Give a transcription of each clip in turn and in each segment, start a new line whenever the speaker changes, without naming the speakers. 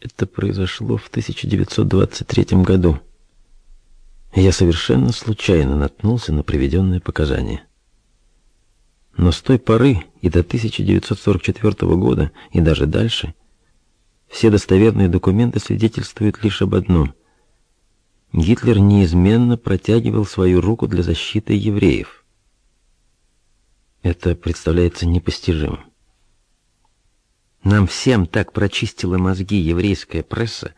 Это произошло в 1923 году. Я совершенно случайно наткнулся на приведенные показания. Но с той поры и до 1944 года, и даже дальше, все достоверные документы свидетельствуют лишь об одном. Гитлер неизменно протягивал свою руку для защиты евреев. Это представляется непостижимым. Нам всем так прочистила мозги еврейская пресса,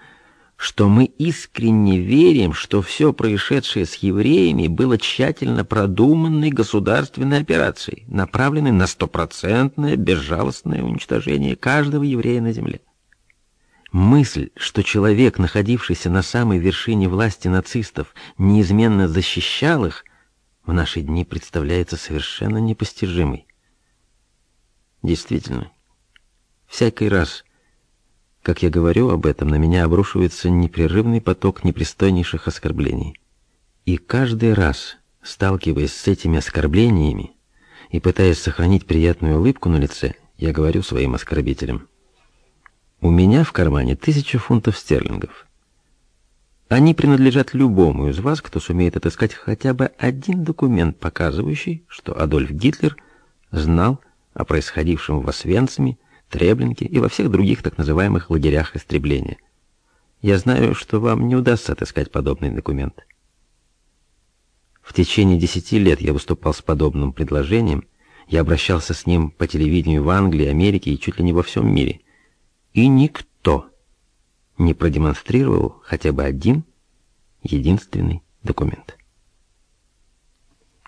что мы искренне верим, что все происшедшее с евреями было тщательно продуманной государственной операцией, направленной на стопроцентное безжалостное уничтожение каждого еврея на земле. Мысль, что человек, находившийся на самой вершине власти нацистов, неизменно защищал их, в наши дни представляется совершенно непостижимой. Действительно, Всякий раз, как я говорю об этом, на меня обрушивается непрерывный поток непристойнейших оскорблений. И каждый раз, сталкиваясь с этими оскорблениями и пытаясь сохранить приятную улыбку на лице, я говорю своим оскорбителям: "У меня в кармане тысяча фунтов стерлингов. Они принадлежат любому из вас, кто сумеет отыскать хотя бы один документ, показывающий, что Адольф Гитлер знал о происходившем в Освенциме Треблинке и во всех других так называемых лагерях истребления. Я знаю, что вам не удастся отыскать подобный документ. В течение десяти лет я выступал с подобным предложением, я обращался с ним по телевидению в Англии, Америке и чуть ли не во всем мире. И никто не продемонстрировал хотя бы один единственный документ.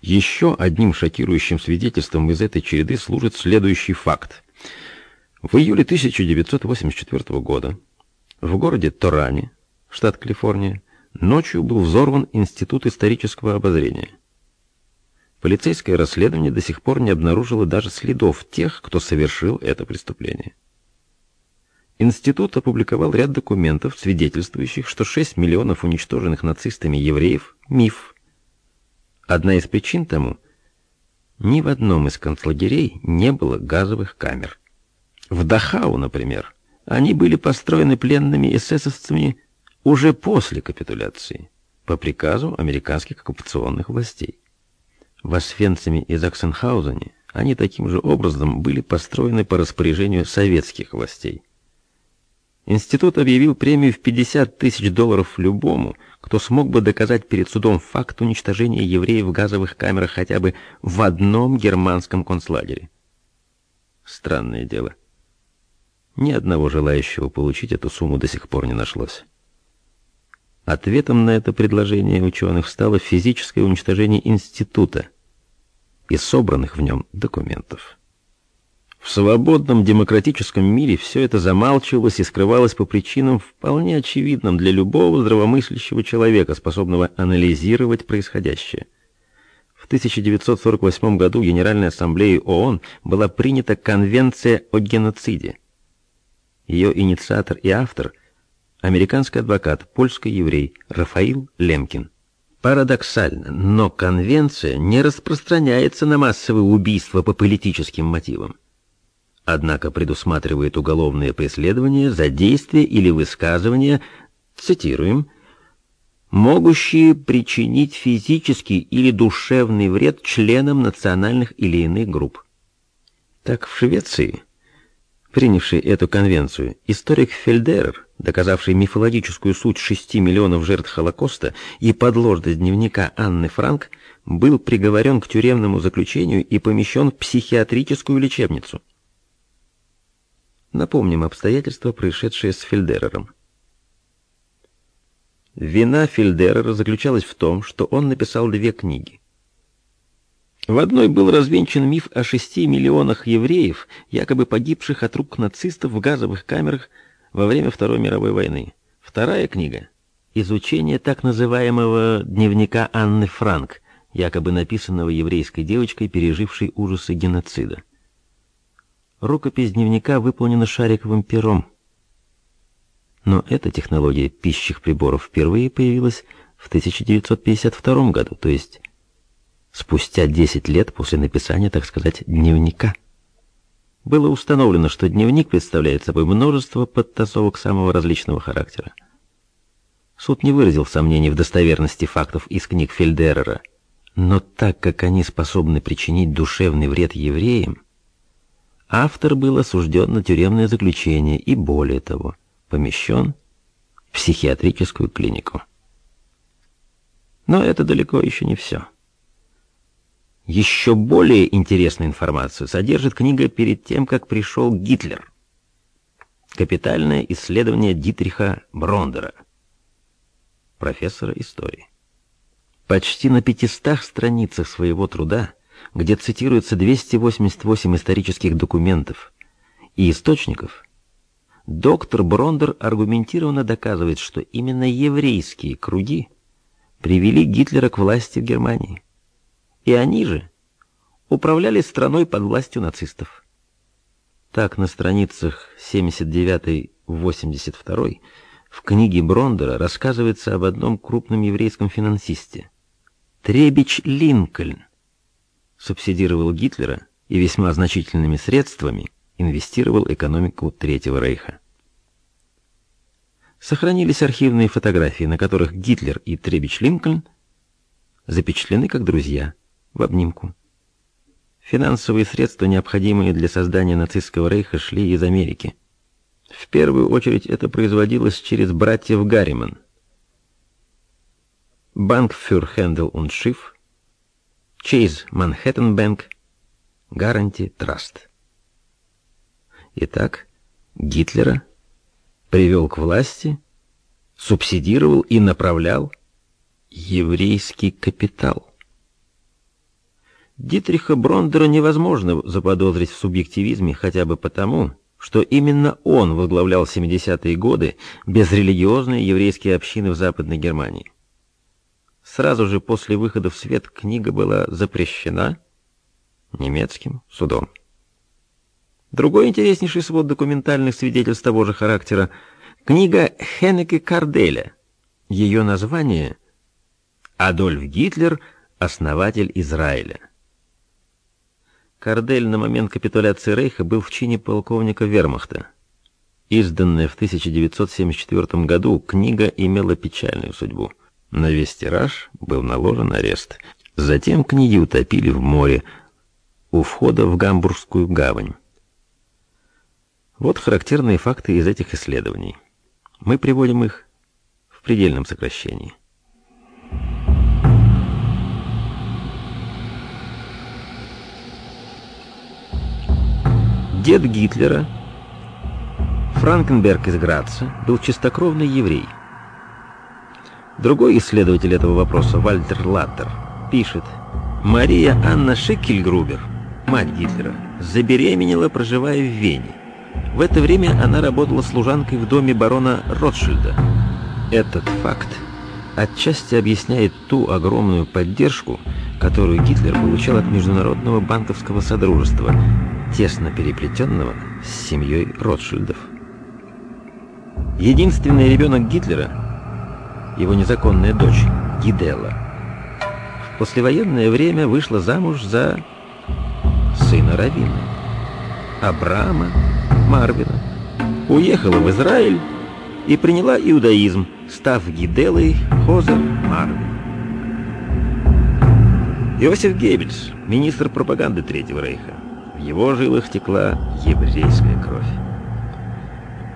Еще одним шокирующим свидетельством из этой череды служит следующий факт. В июле 1984 года в городе Торане, штат Калифорния, ночью был взорван Институт исторического обозрения. Полицейское расследование до сих пор не обнаружило даже следов тех, кто совершил это преступление. Институт опубликовал ряд документов, свидетельствующих, что 6 миллионов уничтоженных нацистами евреев – миф. Одна из причин тому – ни в одном из концлагерей не было газовых камер – в Дахау, например, они были построены пленными эсэсовцами уже после капитуляции, по приказу американских оккупационных властей. В Освенциме и Заксенхаузене они таким же образом были построены по распоряжению советских властей. Институт объявил премию в 50 тысяч долларов любому, кто смог бы доказать перед судом факт уничтожения евреев в газовых камерах хотя бы в одном германском концлагере. Странное дело. Ни одного желающего получить эту сумму до сих пор не нашлось. Ответом на это предложение ученых стало физическое уничтожение института и собранных в нем документов. В свободном демократическом мире все это замалчивалось и скрывалось по причинам вполне очевидным для любого здравомыслящего человека, способного анализировать происходящее. В 1948 году Генеральной Ассамблеей ООН была принята Конвенция о геноциде – ее инициатор и автор – американский адвокат, польский еврей Рафаил Лемкин. Парадоксально, но конвенция не распространяется на массовые убийства по политическим мотивам. Однако предусматривает уголовное преследование за действия или высказывания, цитируем, могущие причинить физический или душевный вред членам национальных или иных групп. Так в Швеции принявший эту конвенцию, историк Фельдерер, доказавший мифологическую суть шести миллионов жертв Холокоста и подложность дневника Анны Франк, был приговорен к тюремному заключению и помещен в психиатрическую лечебницу. Напомним обстоятельства, происшедшие с Фельдерером. Вина Фельдерера заключалась в том, что он написал две книги. В одной был развенчан миф о шести миллионах евреев, якобы погибших от рук нацистов в газовых камерах во время Второй мировой войны. Вторая книга изучение так называемого дневника Анны Франк, якобы написанного еврейской девочкой, пережившей ужасы геноцида. Рукопись дневника выполнена шариковым пером. Но эта технология пищих приборов впервые появилась в 1952 году, то есть спустя 10 лет после написания, так сказать, дневника. было установлено, что дневник представляет собой множество подтасовок самого различного характера. Суд не выразил сомнений в достоверности фактов из книг Фельдерера, но так как они способны причинить душевный вред евреям, автор был осужден на тюремное заключение и, более того, помещен в психиатрическую клинику. Но это далеко еще не все. Еще более интересную информацию содержит книга «Перед тем, как пришел Гитлер». Капитальное исследование Дитриха Брондера, профессора истории. Почти на 500 страницах своего труда, где цитируется 288 исторических документов и источников, доктор Брондер аргументированно доказывает, что именно еврейские круги привели Гитлера к власти в Германии и они же управляли страной под властью нацистов. Так на страницах 79-82 в книге Брондера рассказывается об одном крупном еврейском финансисте. Требич Линкольн субсидировал Гитлера и весьма значительными средствами инвестировал экономику Третьего Рейха. Сохранились архивные фотографии, на которых Гитлер и Требич Линкольн запечатлены как друзья – в обнимку. Финансовые средства, необходимые для создания нацистского рейха, шли из Америки. В первую очередь это производилось через братьев Гарриман. Банк für Händel und Schiff, Chase Manhattan Bank, Guarantee Trust. Итак, Гитлера привел к власти, субсидировал и направлял еврейский капитал. Дитриха Брондера невозможно заподозрить в субъективизме хотя бы потому, что именно он возглавлял 70-е годы безрелигиозные еврейские общины в Западной Германии. Сразу же после выхода в свет книга была запрещена немецким судом. Другой интереснейший свод документальных свидетельств того же характера — книга Хеннеке Карделя. Ее название «Адольф Гитлер. Основатель Израиля». Кардель на момент капитуляции Рейха был в чине полковника Вермахта. Изданная в 1974 году, книга имела печальную судьбу. На весь тираж был наложен арест. Затем книги утопили в море у входа в Гамбургскую гавань. Вот характерные факты из этих исследований. Мы приводим их в предельном сокращении. Дед Гитлера, Франкенберг из Граца, был чистокровный еврей. Другой исследователь этого вопроса, Вальтер Латтер, пишет, Мария Анна Шекельгрубер, мать Гитлера, забеременела, проживая в Вене. В это время она работала служанкой в доме барона Ротшильда. Этот факт отчасти объясняет ту огромную поддержку, которую Гитлер получал от Международного банковского содружества, тесно переплетенного с семьей Ротшильдов. Единственный ребенок Гитлера, его незаконная дочь Гиделла, в послевоенное время вышла замуж за сына Равина, Абрама Марвина, уехала в Израиль и приняла иудаизм, став Гиделой Хозер Марвин. Иосиф Геббельс, министр пропаганды Третьего Рейха, его жилах текла еврейская кровь.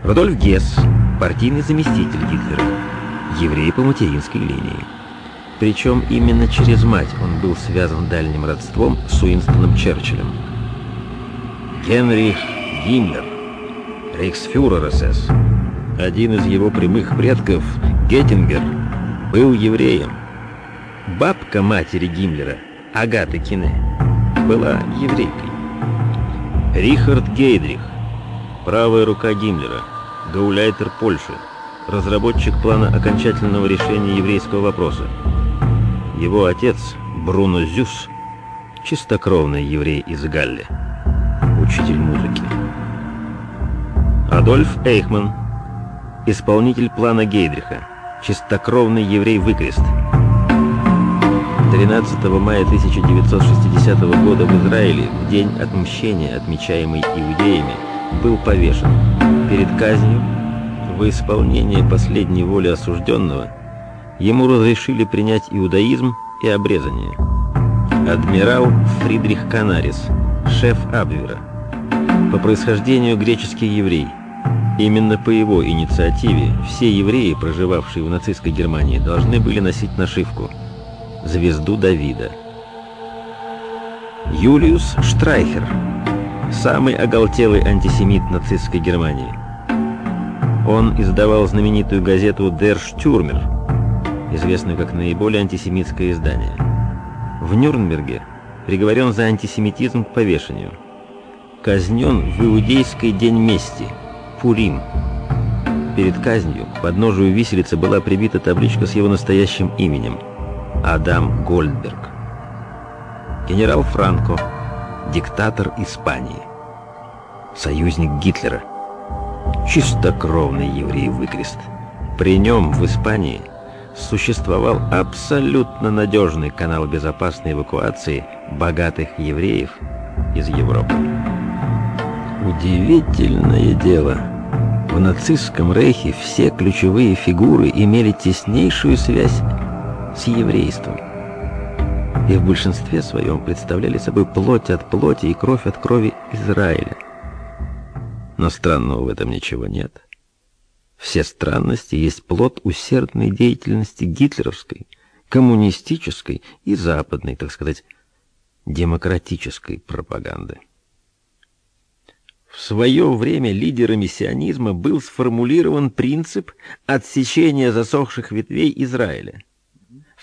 Рудольф Гесс, партийный заместитель Гитлера, еврей по материнской линии. Причем именно через мать он был связан дальним родством с Уинстоном Черчиллем. Генрих Гиммлер, рейхсфюрер СС, один из его прямых предков, Геттингер, был евреем. Бабка матери Гиммлера, Агаты Кине, была еврейкой. Рихард Гейдрих, правая рука Гиммлера, гауляйтер Польши, разработчик плана окончательного решения еврейского вопроса. Его отец, Бруно Зюс, чистокровный еврей из Галли, учитель музыки. Адольф Эйхман, исполнитель плана Гейдриха, чистокровный еврей-выкрест. 13 мая 1960 года в Израиле, в день отмщения, отмечаемый иудеями, был повешен. Перед казнью, в исполнение последней воли осужденного, ему разрешили принять иудаизм и обрезание. Адмирал Фридрих Канарис, шеф Абвера, по происхождению греческий еврей. Именно по его инициативе все евреи, проживавшие в нацистской Германии, должны были носить нашивку – звезду Давида. Юлиус Штрайхер, самый оголтелый антисемит нацистской Германии. Он издавал знаменитую газету Der Stürmer, известную как наиболее антисемитское издание. В Нюрнберге приговорен за антисемитизм к повешению. Казнен в иудейский день мести, Пурим. Перед казнью к подножию виселицы была прибита табличка с его настоящим именем – Адам Гольдберг. Генерал Франко, диктатор Испании. Союзник Гитлера. Чистокровный еврей-выкрест. При нем в Испании существовал абсолютно надежный канал безопасной эвакуации богатых евреев из Европы. Удивительное дело. В нацистском рейхе все ключевые фигуры имели теснейшую связь с еврейством. И в большинстве своем представляли собой плоть от плоти и кровь от крови Израиля. Но странного в этом ничего нет. Все странности есть плод усердной деятельности гитлеровской, коммунистической и западной, так сказать, демократической пропаганды. В свое время лидерами сионизма был сформулирован принцип отсечения засохших ветвей Израиля.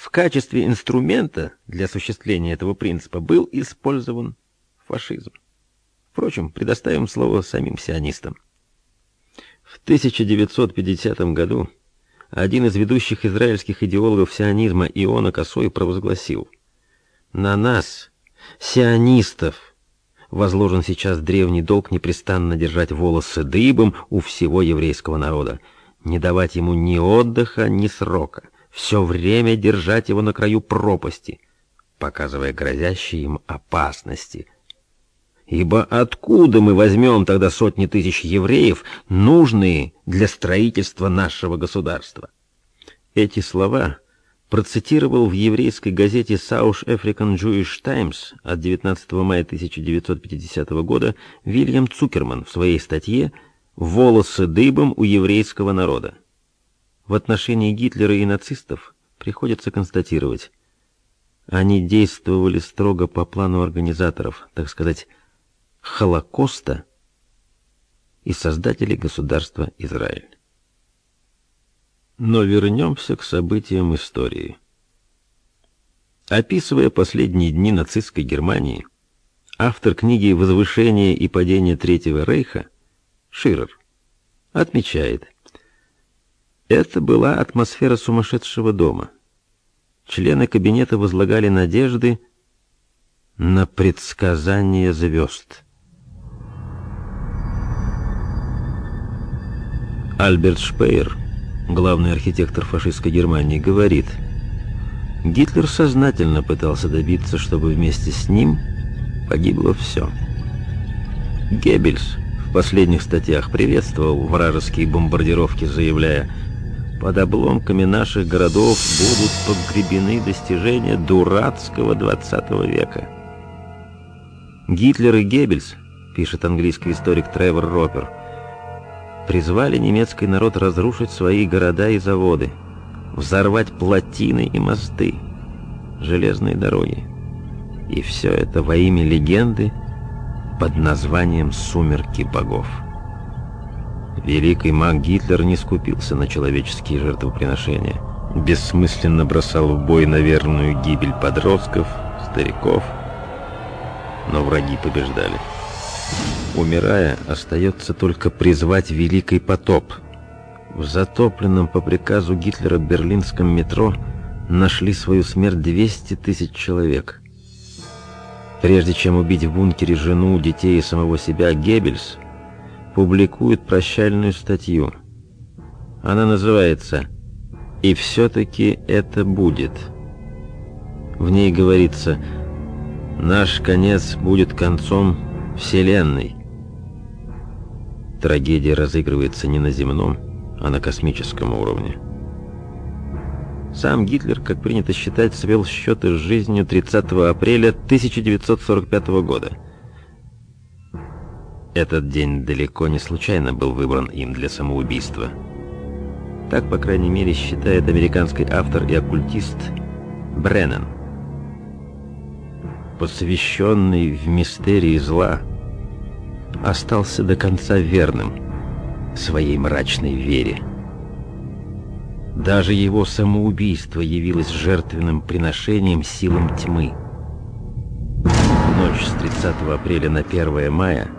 В качестве инструмента для осуществления этого принципа был использован фашизм. Впрочем, предоставим слово самим сионистам. В 1950 году один из ведущих израильских идеологов сионизма Иона Косой провозгласил «На нас, сионистов, возложен сейчас древний долг непрестанно держать волосы дыбом у всего еврейского народа, не давать ему ни отдыха, ни срока, все время держать его на краю пропасти, показывая грозящие им опасности. Ибо откуда мы возьмем тогда сотни тысяч евреев, нужные для строительства нашего государства? Эти слова процитировал в еврейской газете South African Jewish Times от 19 мая 1950 года Вильям Цукерман в своей статье «Волосы дыбом у еврейского народа». В отношении Гитлера и нацистов приходится констатировать, они действовали строго по плану организаторов, так сказать, Холокоста и создателей государства Израиль. Но вернемся к событиям истории. Описывая последние дни нацистской Германии, автор книги «Возвышение и падение Третьего Рейха» Ширер отмечает, это была атмосфера сумасшедшего дома. Члены кабинета возлагали надежды на предсказание звезд. Альберт Шпеер, главный архитектор фашистской Германии, говорит, Гитлер сознательно пытался добиться, чтобы вместе с ним погибло все. Геббельс в последних статьях приветствовал вражеские бомбардировки, заявляя, под обломками наших городов будут погребены достижения дурацкого 20 века. Гитлер и Геббельс, пишет английский историк Тревор Ропер, призвали немецкий народ разрушить свои города и заводы, взорвать плотины и мосты, железные дороги. И все это во имя легенды под названием «Сумерки богов». Великий маг Гитлер не скупился на человеческие жертвоприношения. Бессмысленно бросал в бой на верную гибель подростков, стариков. Но враги побеждали. Умирая, остается только призвать Великий потоп. В затопленном по приказу Гитлера берлинском метро нашли свою смерть 200 тысяч человек. Прежде чем убить в бункере жену, детей и самого себя, Геббельс публикует прощальную статью. Она называется «И все-таки это будет». В ней говорится «Наш конец будет концом Вселенной». Трагедия разыгрывается не на земном, а на космическом уровне. Сам Гитлер, как принято считать, свел счеты с жизнью 30 апреля 1945 года. Этот день далеко не случайно был выбран им для самоубийства. Так, по крайней мере, считает американский автор и оккультист Бреннан. Посвященный в мистерии зла, остался до конца верным своей мрачной вере. Даже его самоубийство явилось жертвенным приношением силам тьмы. В ночь с 30 апреля на 1 мая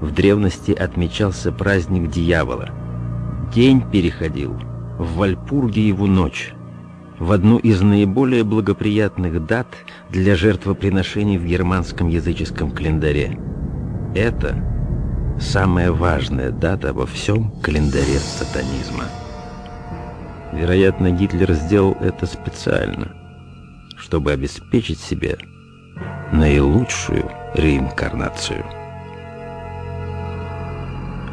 в древности отмечался праздник дьявола. День переходил в Вальпургиеву ночь, в одну из наиболее благоприятных дат для жертвоприношений в германском языческом календаре. Это самая важная дата во всем календаре сатанизма. Вероятно, Гитлер сделал это специально, чтобы обеспечить себе наилучшую реинкарнацию.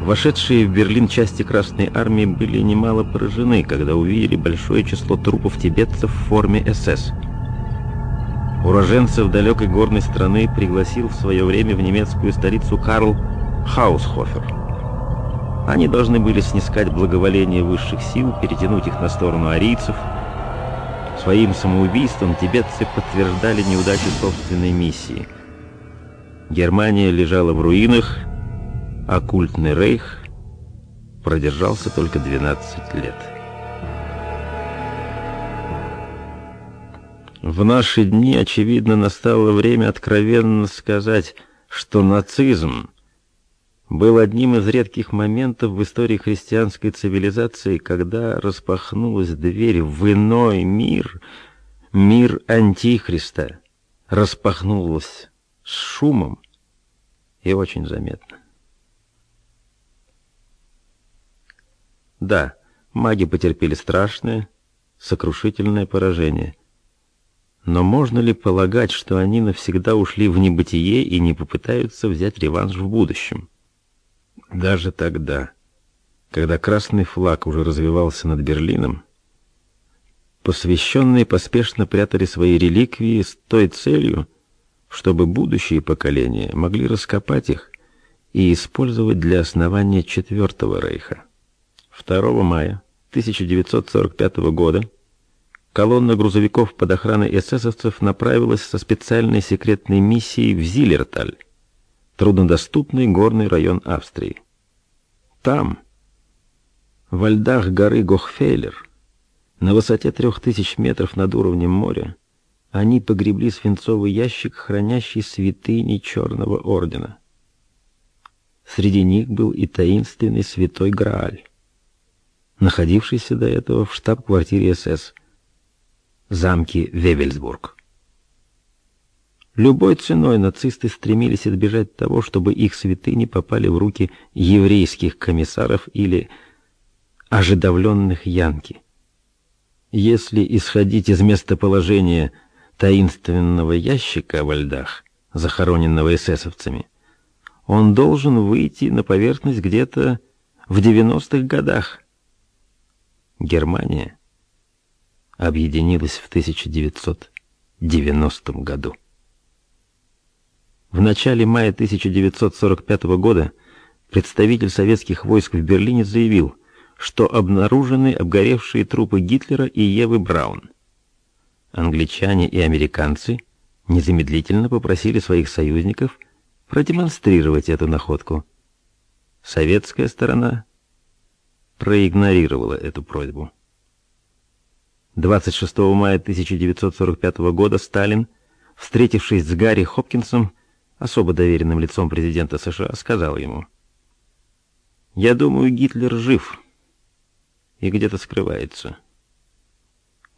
Вошедшие в Берлин части Красной Армии были немало поражены, когда увидели большое число трупов тибетцев в форме СС. Уроженцев далекой горной страны пригласил в свое время в немецкую столицу Карл Хаусхофер – они должны были снискать благоволение высших сил, перетянуть их на сторону арийцев. Своим самоубийством тибетцы подтверждали неудачу собственной миссии. Германия лежала в руинах, а культный рейх продержался только 12 лет. В наши дни, очевидно, настало время откровенно сказать, что нацизм был одним из редких моментов в истории христианской цивилизации, когда распахнулась дверь в иной мир, мир Антихриста, распахнулась с шумом и очень заметно. Да, маги потерпели страшное, сокрушительное поражение. Но можно ли полагать, что они навсегда ушли в небытие и не попытаются взять реванш в будущем? Даже тогда, когда красный флаг уже развивался над Берлином, посвященные поспешно прятали свои реликвии с той целью, чтобы будущие поколения могли раскопать их и использовать для основания Четвертого Рейха. 2 мая 1945 года колонна грузовиков под охраной эсэсовцев направилась со специальной секретной миссией в Зилерталь, труднодоступный горный район Австрии. Там, во льдах горы Гохфейлер, на высоте трех тысяч метров над уровнем моря, они погребли свинцовый ящик, хранящий святыни Черного Ордена. Среди них был и таинственный святой Грааль, находившийся до этого в штаб-квартире СС, замке Вевельсбург. Любой ценой нацисты стремились избежать того, чтобы их святыни попали в руки еврейских комиссаров или ожидавленных янки. Если исходить из местоположения таинственного ящика во льдах, захороненного эсэсовцами, он должен выйти на поверхность где-то в 90-х годах. Германия объединилась в 1990 году. В начале мая 1945 года представитель советских войск в Берлине заявил, что обнаружены обгоревшие трупы Гитлера и Евы Браун. Англичане и американцы незамедлительно попросили своих союзников продемонстрировать эту находку. Советская сторона проигнорировала эту просьбу. 26 мая 1945 года Сталин, встретившись с Гарри Хопкинсом, особо доверенным лицом президента США, сказал ему, «Я думаю, Гитлер жив и где-то скрывается».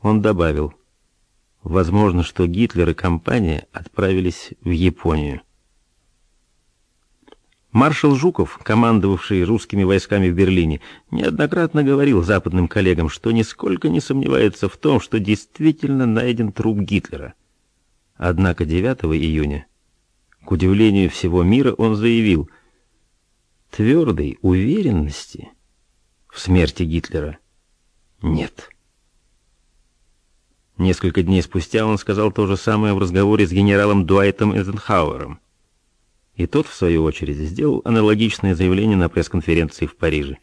Он добавил, «Возможно, что Гитлер и компания отправились в Японию». Маршал Жуков, командовавший русскими войсками в Берлине, неоднократно говорил западным коллегам, что нисколько не сомневается в том, что действительно найден труп Гитлера. Однако 9 июня, к удивлению всего мира, он заявил, твердой уверенности в смерти Гитлера нет. Несколько дней спустя он сказал то же самое в разговоре с генералом Дуайтом Эйзенхауэром. И тот, в свою очередь, сделал аналогичное заявление на пресс-конференции в Париже.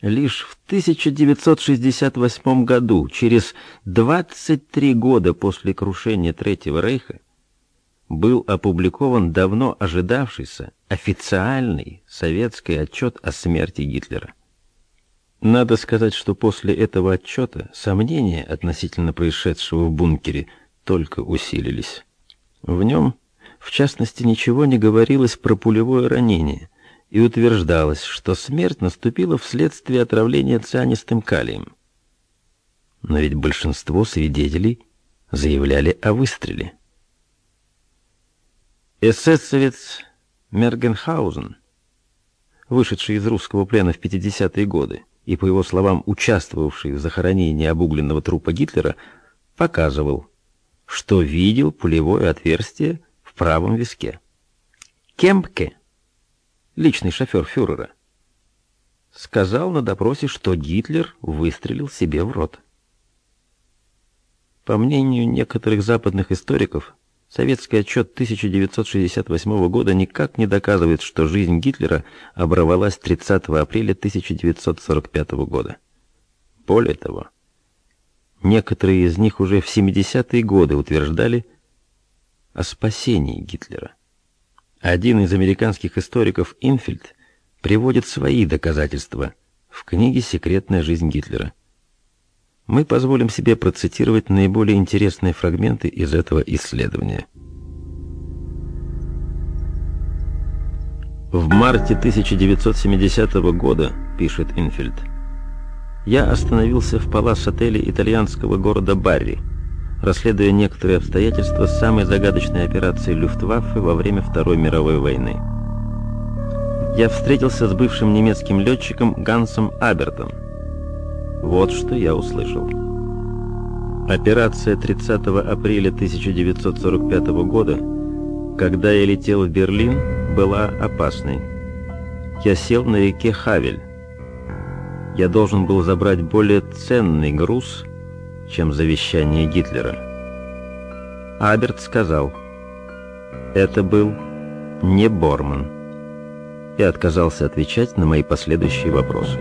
Лишь в 1968 году, через 23 года после крушения Третьего Рейха, был опубликован давно ожидавшийся официальный советский отчет о смерти Гитлера. Надо сказать, что после этого отчета сомнения относительно происшедшего в бункере только усилились. В нем, в частности, ничего не говорилось про пулевое ранение – и утверждалось, что смерть наступила вследствие отравления цианистым калием. Но ведь большинство свидетелей заявляли о выстреле. Эсэсовец Мергенхаузен, вышедший из русского плена в 50-е годы и, по его словам, участвовавший в захоронении обугленного трупа Гитлера, показывал, что видел пулевое отверстие правом виске. Кемпке личный шофер фюрера, сказал на допросе, что Гитлер выстрелил себе в рот. По мнению некоторых западных историков, советский отчет 1968 года никак не доказывает, что жизнь Гитлера оборвалась 30 апреля 1945 года. Более того, некоторые из них уже в 70-е годы утверждали о спасении Гитлера. Один из американских историков Инфельд приводит свои доказательства в книге «Секретная жизнь Гитлера». Мы позволим себе процитировать наиболее интересные фрагменты из этого исследования. В марте 1970 года, пишет Инфельд, я остановился в палас-отеле итальянского города Барри – расследуя некоторые обстоятельства самой загадочной операции Люфтваффе во время Второй мировой войны. Я встретился с бывшим немецким летчиком Гансом Абертом. Вот что я услышал. Операция 30 апреля 1945 года, когда я летел в Берлин, была опасной. Я сел на реке Хавель. Я должен был забрать более ценный груз – чем завещание Гитлера. Аберт сказал, это был не Борман, и отказался отвечать на мои последующие вопросы.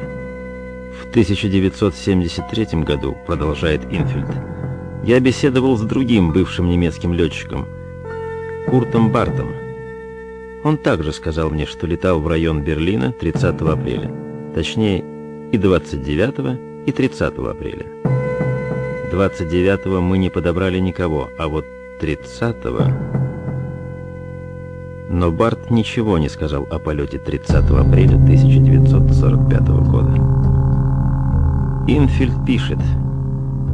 В 1973 году, продолжает Инфельд, я беседовал с другим бывшим немецким летчиком, Куртом Бартом. Он также сказал мне, что летал в район Берлина 30 апреля, точнее и 29 и 30 апреля. 29-го мы не подобрали никого, а вот 30-го... Но Барт ничего не сказал о полете 30 апреля 1945 года. Инфильд пишет,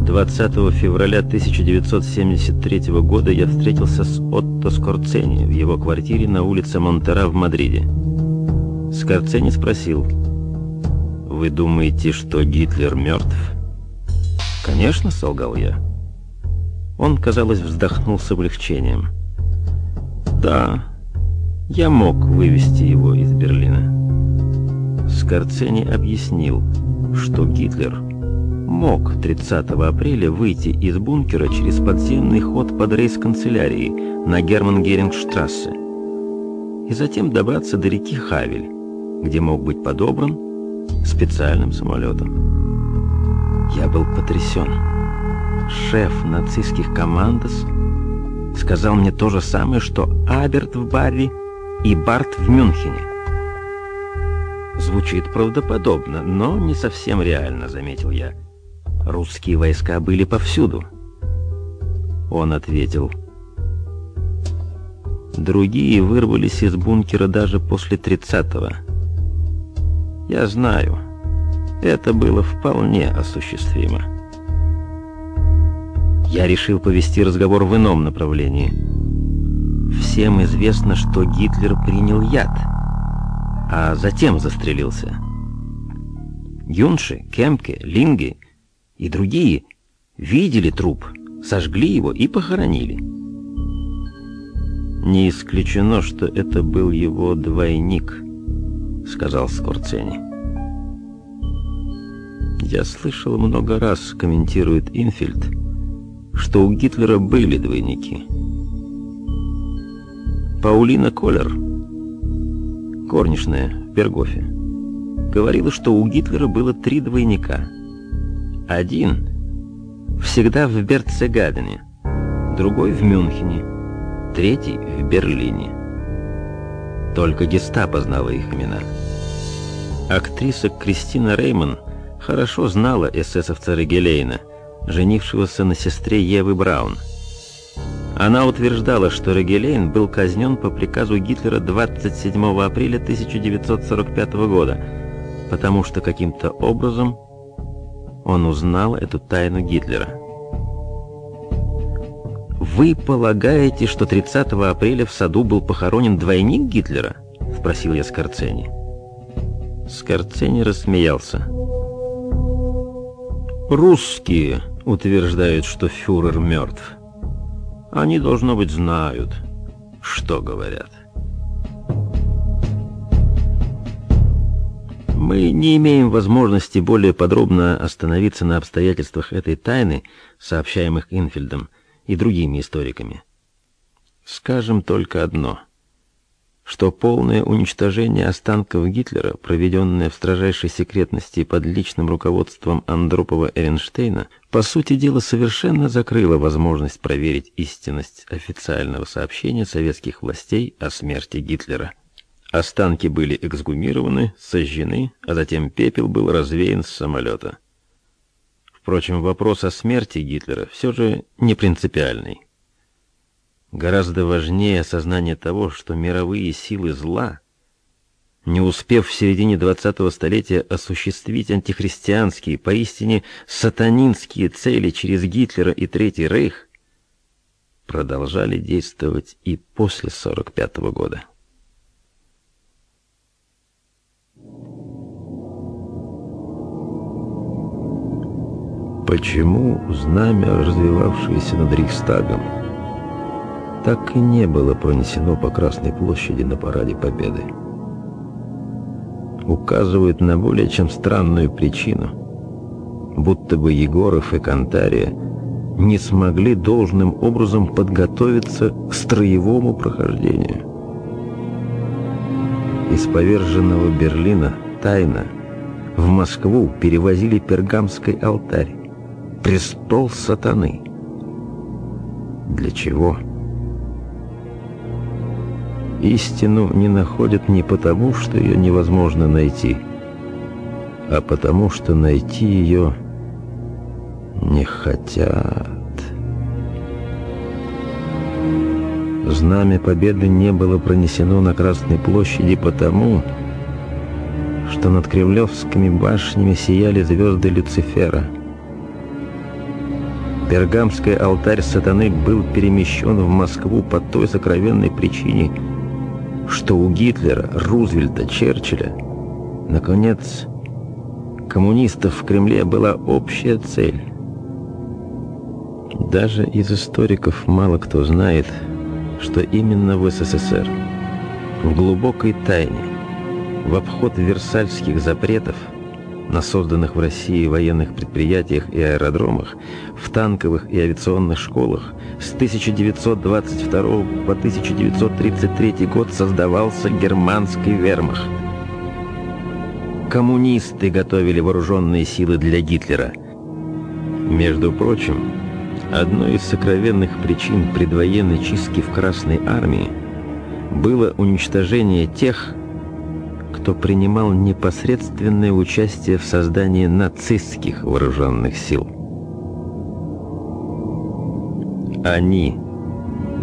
20 февраля 1973 года я встретился с Отто Скорцени в его квартире на улице Монтера в Мадриде. Скорцени спросил, «Вы думаете, что Гитлер мертв?» «Конечно», — солгал я. Он, казалось, вздохнул с облегчением. «Да, я мог вывести его из Берлина». Скорцени объяснил, что Гитлер мог 30 апреля выйти из бункера через подземный ход под рейс-канцелярией на Герман-Герингштрассе и затем добраться до реки Хавель, где мог быть подобран специальным самолетом. Я был потрясен. Шеф нацистских командос сказал мне то же самое, что Аберт в Барри и Барт в Мюнхене. Звучит правдоподобно, но не совсем реально, заметил я. Русские войска были повсюду. Он ответил. Другие вырвались из бункера даже после тридцатого. Я знаю, это было вполне осуществимо. Я решил повести разговор в ином направлении. Всем известно, что Гитлер принял яд, а затем застрелился. Юнши, Кемке, Линге и другие видели труп сожгли его и похоронили. «Не исключено, что это был его двойник», — сказал Скорцени. «Я слышал много раз, — комментирует Инфельд, — что у Гитлера были двойники. Паулина Колер, горничная в Бергофе, говорила, что у Гитлера было три двойника. Один всегда в Берцегадене, другой в Мюнхене, третий в Берлине. Только гестапо знала их имена. Актриса Кристина Рейман хорошо знала эсэсовца Регелейна, женившегося на сестре Евы Браун. Она утверждала, что Регелейн был казнен по приказу Гитлера 27 апреля 1945 года, потому что каким-то образом он узнал эту тайну Гитлера. «Вы полагаете, что 30 апреля в саду был похоронен двойник Гитлера?» — спросил я Скорцени. Скорцени рассмеялся. «Русские утверждают, что фюрер мертв. Они, должно быть, знают, что говорят». Мы не имеем возможности более подробно остановиться на обстоятельствах этой тайны, сообщаемых Инфельдом и другими историками. Скажем только одно, что полное уничтожение останков Гитлера, проведенное в строжайшей секретности под личным руководством Андропова Эренштейна, по сути дела совершенно закрыло возможность проверить истинность официального сообщения советских властей о смерти Гитлера. Останки были эксгумированы, сожжены, а затем пепел был развеян с самолета. Впрочем, вопрос о смерти Гитлера все же не принципиальный. Гораздо важнее осознание того, что мировые силы зла, не успев в середине 20-го столетия осуществить антихристианские, поистине сатанинские цели через Гитлера и Третий Рейх, продолжали действовать и после 45 -го года. Почему знамя, развивавшееся над Рейхстагом, так и не было пронесено по Красной площади на параде Победы? Указывает на более чем странную причину, будто бы Егоров и Кантария не смогли должным образом подготовиться к строевому прохождению. Из поверженного Берлина тайно в Москву перевозили пергамский алтарь, престол сатаны. Для чего? Истину не находят не потому, что ее невозможно найти, а потому, что найти ее не хотят. Знамя победы не было пронесено на Красной площади потому, что над Кремлевскими башнями сияли звезды Люцифера — Пергамский алтарь сатаны был перемещен в Москву по той сокровенной причине, что у Гитлера, Рузвельта, Черчилля, наконец, коммунистов в Кремле была общая цель. Даже из историков мало кто знает, что именно в СССР, в глубокой тайне, в обход версальских запретов – на созданных в России военных предприятиях и аэродромах, в танковых и авиационных школах с 1922 по 1933 год создавался германский вермахт. Коммунисты готовили вооруженные силы для Гитлера. Между прочим, одной из сокровенных причин предвоенной чистки в Красной армии было уничтожение тех, кто принимал непосредственное участие в создании нацистских вооруженных сил. Они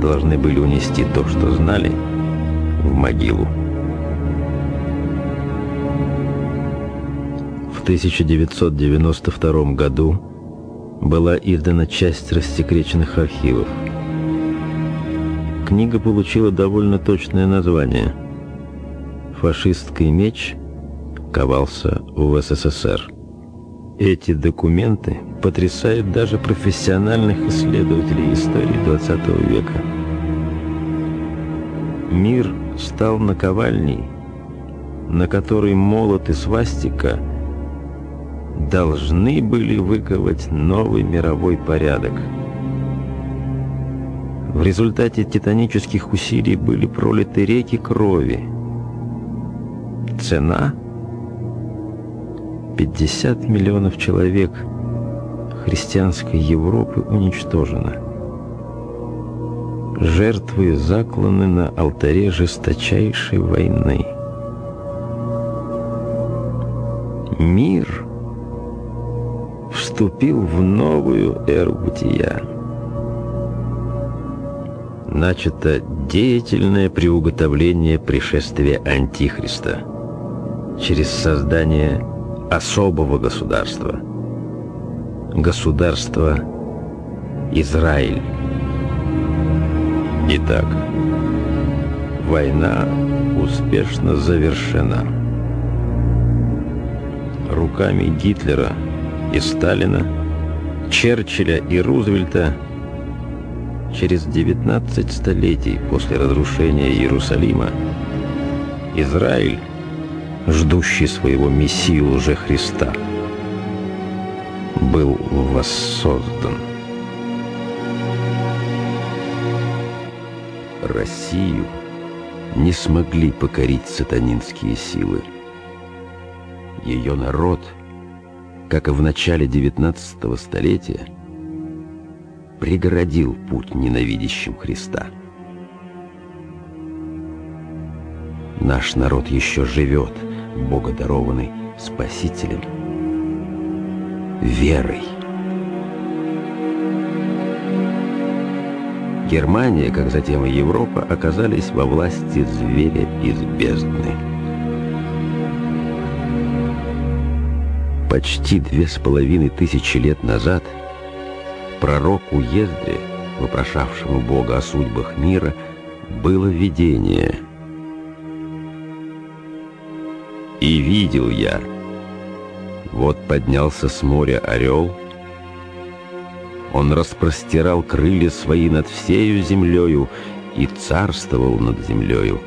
должны были унести то, что знали, в могилу. В 1992 году была издана часть рассекреченных архивов. Книга получила довольно точное название – фашистский меч ковался в СССР. Эти документы потрясает даже профессиональных исследователей истории XX века. Мир стал наковальней, на которой молот и свастика должны были выковать новый мировой порядок. В результате титанических усилий были пролиты реки крови. Цена — 50 миллионов человек христианской Европы уничтожена. Жертвы закланы на алтаре жесточайшей войны. Мир вступил в новую эру бытия. Начато деятельное приуготовление пришествия Антихриста через создание особого государства. Государство Израиль. Итак, война успешно завершена руками Гитлера и Сталина, Черчилля и Рузвельта через 19 столетий после разрушения Иерусалима Израиль, ждущий своего Мессию уже Христа, был воссоздан. Россию не смогли покорить сатанинские силы ее народ, как и в начале XIX столетия, преградил путь ненавидящим Христа. Наш народ еще живет, богодарованный Спасителем, верой. Германия, как затем и Европа, оказались во власти зверя из бездны. Почти две с половиной тысячи лет назад пророку Ездре, вопрошавшему Бога о судьбах мира, было видение. «И видел я, вот поднялся с моря орел, он распростирал крылья свои над всею землею и царствовал над землею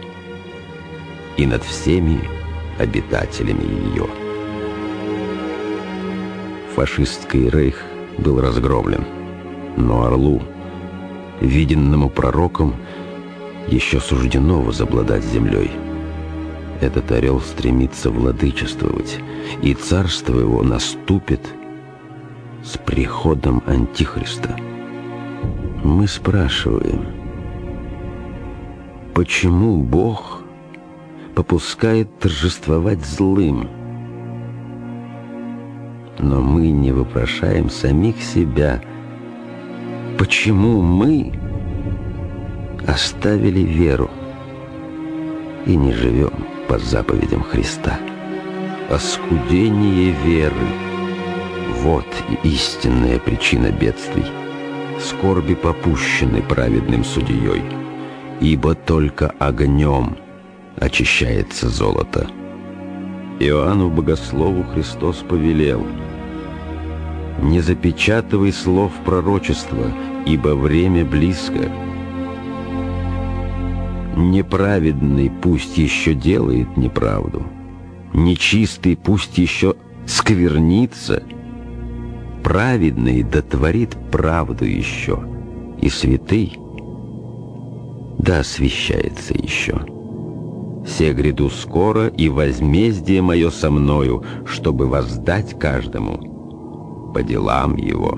и над всеми обитателями ее» фашистский рейх был разгромлен. Но Орлу, виденному пророком, еще суждено возобладать землей. Этот орел стремится владычествовать, и царство его наступит с приходом Антихриста. Мы спрашиваем, почему Бог попускает торжествовать злым – но мы не вопрошаем самих себя, почему мы оставили веру и не живем по заповедям Христа. Оскудение веры — вот и истинная причина бедствий. Скорби попущены праведным судьей, ибо только огнем очищается золото. Иоанну Богослову Христос повелел — не запечатывай слов пророчества, ибо время близко. Неправедный пусть еще делает неправду, нечистый пусть еще сквернится, праведный дотворит правду еще, и святый да освящается еще. Се гряду скоро, и возмездие мое со мною, чтобы воздать каждому — по делам его.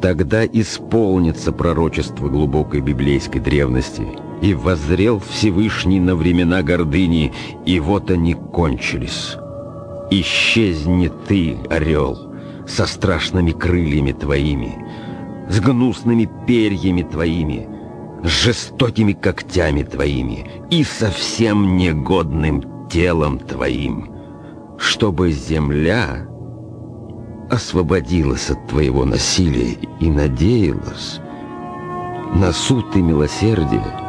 Тогда исполнится пророчество глубокой библейской древности, и воззрел Всевышний на времена гордыни, и вот они кончились. Исчезни ты, орел, со страшными крыльями твоими, с гнусными перьями твоими, с жестокими когтями твоими и совсем негодным телом твоим, чтобы земля освободилась от твоего насилия и надеялась на суд и милосердие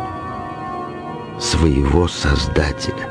своего Создателя.